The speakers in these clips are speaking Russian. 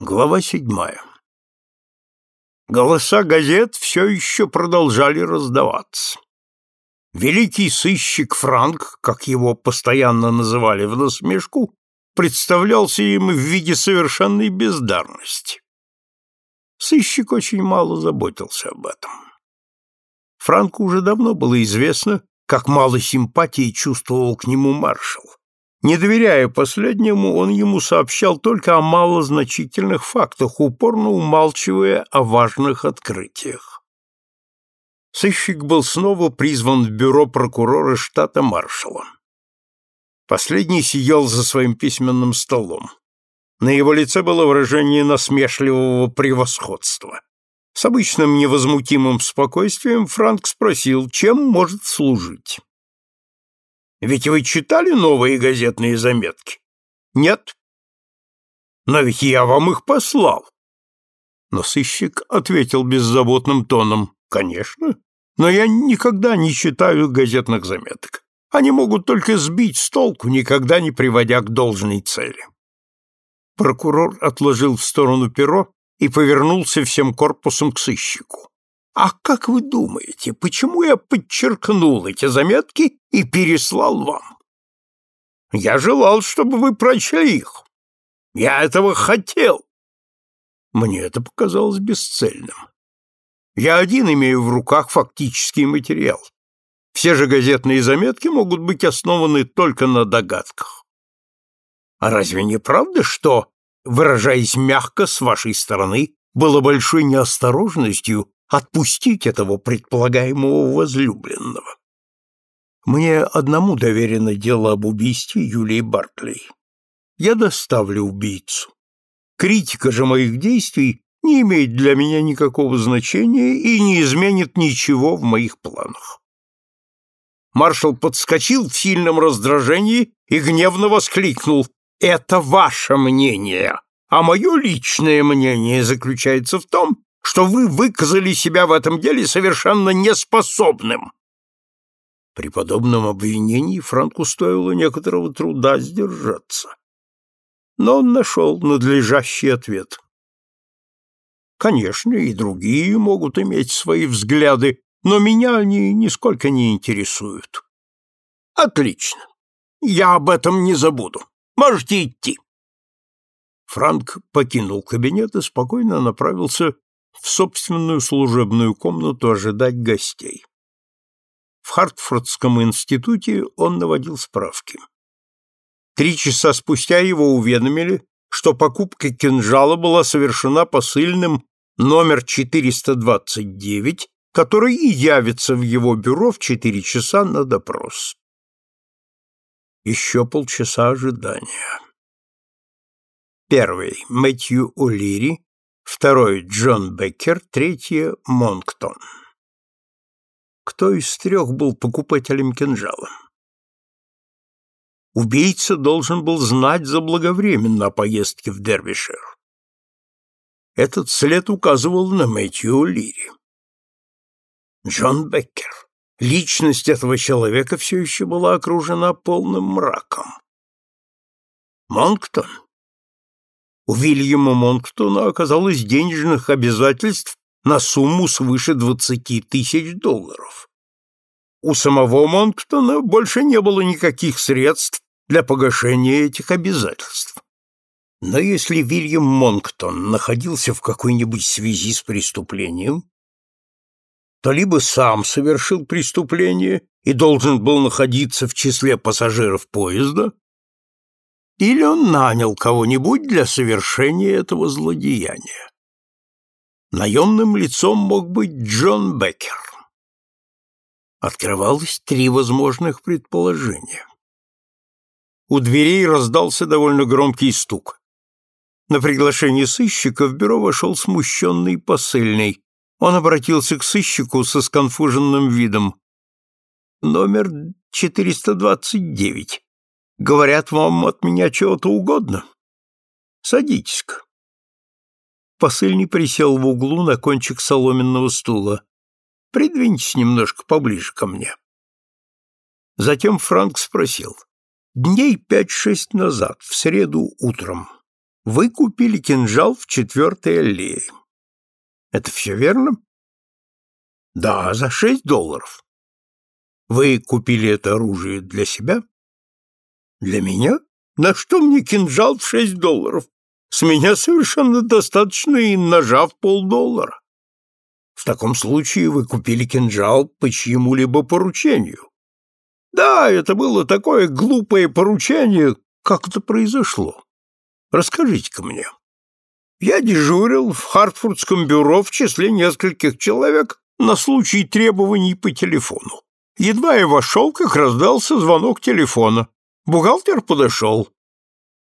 Глава седьмая. Голоса газет все еще продолжали раздаваться. Великий сыщик Франк, как его постоянно называли в насмешку, представлялся им в виде совершенной бездарности. Сыщик очень мало заботился об этом. Франку уже давно было известно, как мало симпатии чувствовал к нему маршал. Не доверяя последнему, он ему сообщал только о малозначительных фактах, упорно умалчивая о важных открытиях. Сыщик был снова призван в бюро прокурора штата маршала. Последний сидел за своим письменным столом. На его лице было выражение насмешливого превосходства. С обычным невозмутимым спокойствием Франк спросил, чем может служить. Ведь вы читали новые газетные заметки? Нет? Но ведь я вам их послал. Но сыщик ответил беззаботным тоном. Конечно, но я никогда не читаю газетных заметок. Они могут только сбить с толку, никогда не приводя к должной цели. Прокурор отложил в сторону перо и повернулся всем корпусом к сыщику. А как вы думаете, почему я подчеркнул эти заметки и переслал вам? Я желал, чтобы вы прочли их. Я этого хотел. Мне это показалось бесцельным. Я один имею в руках фактический материал. Все же газетные заметки могут быть основаны только на догадках. А разве не правда, что, выражаясь мягко с вашей стороны, было большой неосторожностью отпустить этого предполагаемого возлюбленного. Мне одному доверено дело об убийстве Юлии Барклey. Я доставлю убийцу. Критика же моих действий не имеет для меня никакого значения и не изменит ничего в моих планах. Маршал подскочил в сильном раздражении и гневно воскликнул «Это ваше мнение, а мое личное мнение заключается в том, что вы выказали себя в этом деле совершенно неспособным. При подобном обвинении Франку стоило некоторого труда сдержаться. Но он нашел надлежащий ответ. Конечно, и другие могут иметь свои взгляды, но меня они нисколько не интересуют. Отлично. Я об этом не забуду. Можете идти. Франк покинул кабинет и спокойно направился в собственную служебную комнату ожидать гостей. В Хартфордском институте он наводил справки. Три часа спустя его уведомили, что покупка кинжала была совершена посыльным номер 429, который и явится в его бюро в четыре часа на допрос. Еще полчаса ожидания. Первый. Мэтью О'Лири, второй — Джон Беккер, третье — Монктон. Кто из трех был покупателем кинжала? Убийца должен был знать заблаговременно о поездке в Дербишир. Этот след указывал на Мэтью Лири. Джон Беккер. Личность этого человека все еще была окружена полным мраком. Монктон у Вильяма Монктона оказалось денежных обязательств на сумму свыше 20 тысяч долларов. У самого Монктона больше не было никаких средств для погашения этих обязательств. Но если Вильям Монктон находился в какой-нибудь связи с преступлением, то либо сам совершил преступление и должен был находиться в числе пассажиров поезда, или он нанял кого-нибудь для совершения этого злодеяния. Наемным лицом мог быть Джон Беккер. Открывалось три возможных предположения. У дверей раздался довольно громкий стук. На приглашение сыщика в бюро вошел смущенный посыльный. Он обратился к сыщику со сконфуженным видом. «Номер 429. Говорят, вам от меня чего-то угодно? Садитесь-ка. Посыльный присел в углу на кончик соломенного стула. Придвиньтесь немножко поближе ко мне. Затем Франк спросил. Дней пять-шесть назад, в среду утром, Вы купили кинжал в четвертой аллее. Это все верно? Да, за шесть долларов. Вы купили это оружие для себя? Для меня? На что мне кинжал в шесть долларов? С меня совершенно достаточно и ножа в полдоллара. В таком случае вы купили кинжал по чьему-либо поручению. Да, это было такое глупое поручение, как это произошло. Расскажите-ка мне. Я дежурил в Хартфордском бюро в числе нескольких человек на случай требований по телефону. Едва я вошел, как раздался звонок телефона. Бухгалтер подошел.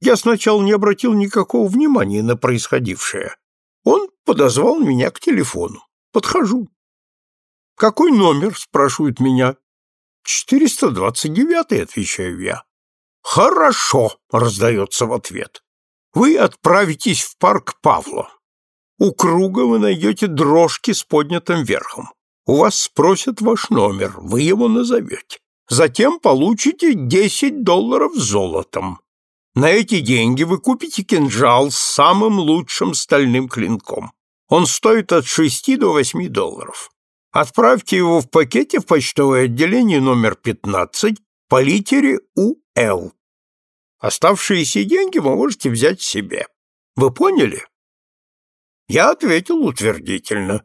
Я сначала не обратил никакого внимания на происходившее. Он подозвал меня к телефону. Подхожу. «Какой номер?» — спрашивают меня. «Четыреста двадцать девятый», — отвечаю я. «Хорошо», — раздается в ответ. «Вы отправитесь в парк Павла. У круга вы найдете дрожки с поднятым верхом. У вас спросят ваш номер, вы его назовете. Затем получите десять долларов золотом. На эти деньги вы купите кинжал с самым лучшим стальным клинком. Он стоит от 6 до 8 долларов. Отправьте его в пакете в почтовое отделение номер 15 по литере УЛ. Оставшиеся деньги вы можете взять себе. Вы поняли? Я ответил утвердительно.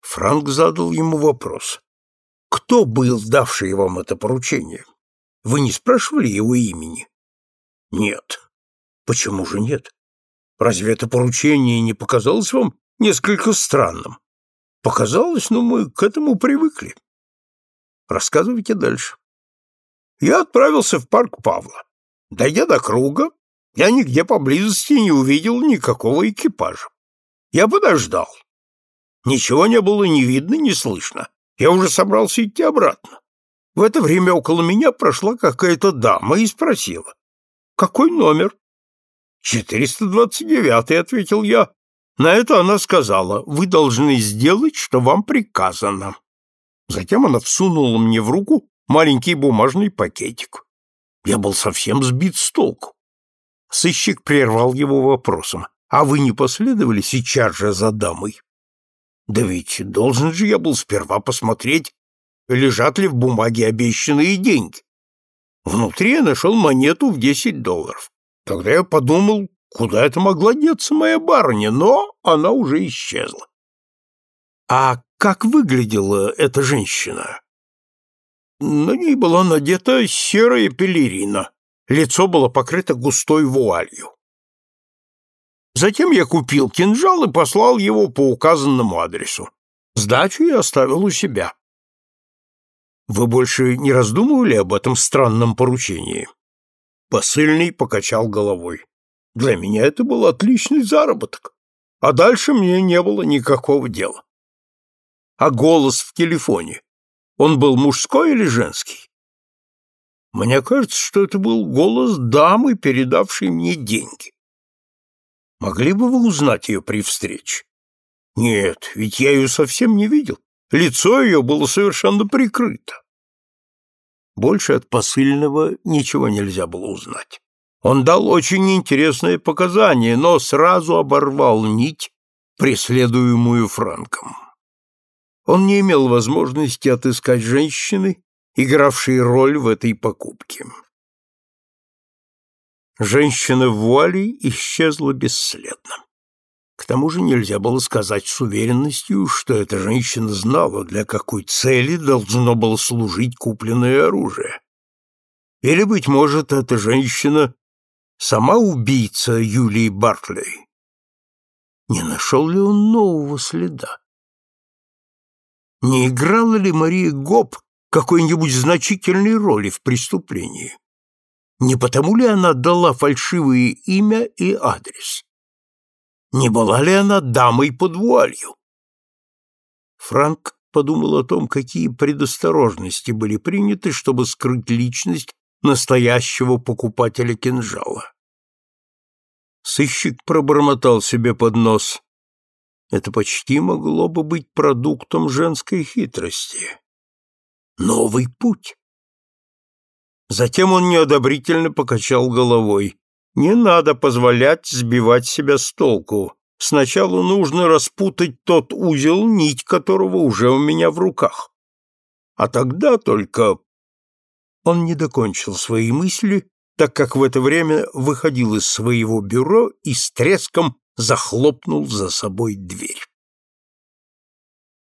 Франк задал ему вопрос. Кто был давший вам это поручение? Вы не спрашивали его имени? Нет. Почему же нет? Разве это поручение не показалось вам несколько странным. Показалось, но мы к этому привыкли. Рассказывайте дальше. Я отправился в парк Павла. Дойдя до круга, я нигде поблизости не увидел никакого экипажа. Я подождал. Ничего не было ни видно, ни слышно. Я уже собрался идти обратно. В это время около меня прошла какая-то дама и спросила. «Какой номер?» «429», — ответил я. На это она сказала, вы должны сделать, что вам приказано. Затем она всунула мне в руку маленький бумажный пакетик. Я был совсем сбит с толку. Сыщик прервал его вопросом. «А вы не последовали сейчас же за дамой?» «Да ведь должен же я был сперва посмотреть, лежат ли в бумаге обещанные деньги. Внутри я нашел монету в десять долларов. Тогда я подумал, Куда это могла деться моя барыня, но она уже исчезла. А как выглядела эта женщина? На ней была надета серая пелерина, лицо было покрыто густой вуалью. Затем я купил кинжал и послал его по указанному адресу. Сдачу я оставил у себя. Вы больше не раздумывали об этом странном поручении? Посыльный покачал головой. Для меня это был отличный заработок, а дальше мне не было никакого дела. А голос в телефоне, он был мужской или женский? Мне кажется, что это был голос дамы, передавшей мне деньги. Могли бы вы узнать ее при встрече? Нет, ведь я ее совсем не видел. Лицо ее было совершенно прикрыто. Больше от посыльного ничего нельзя было узнать. Он дал очень интересные показания, но сразу оборвал нить, преследуемую Франком. Он не имел возможности отыскать женщины, игравшей роль в этой покупке. Женщина в вуале исчезла бесследно. К тому же нельзя было сказать с уверенностью, что эта женщина знала, для какой цели должно было служить купленное оружие. Или, быть может, эта женщина сама убийца Юлии Бартлей. Не нашел ли он нового следа? Не играла ли Мария Гоп какой-нибудь значительной роли в преступлении? Не потому ли она дала фальшивое имя и адрес? Не была ли она дамой под вуалью? Франк подумал о том, какие предосторожности были приняты, чтобы скрыть личность настоящего покупателя кинжала. Сыщик пробормотал себе под нос. Это почти могло бы быть продуктом женской хитрости. Новый путь. Затем он неодобрительно покачал головой. Не надо позволять сбивать себя с толку. Сначала нужно распутать тот узел, нить которого уже у меня в руках. А тогда только...» Он не докончил свои мысли, так как в это время выходил из своего бюро и с треском захлопнул за собой дверь.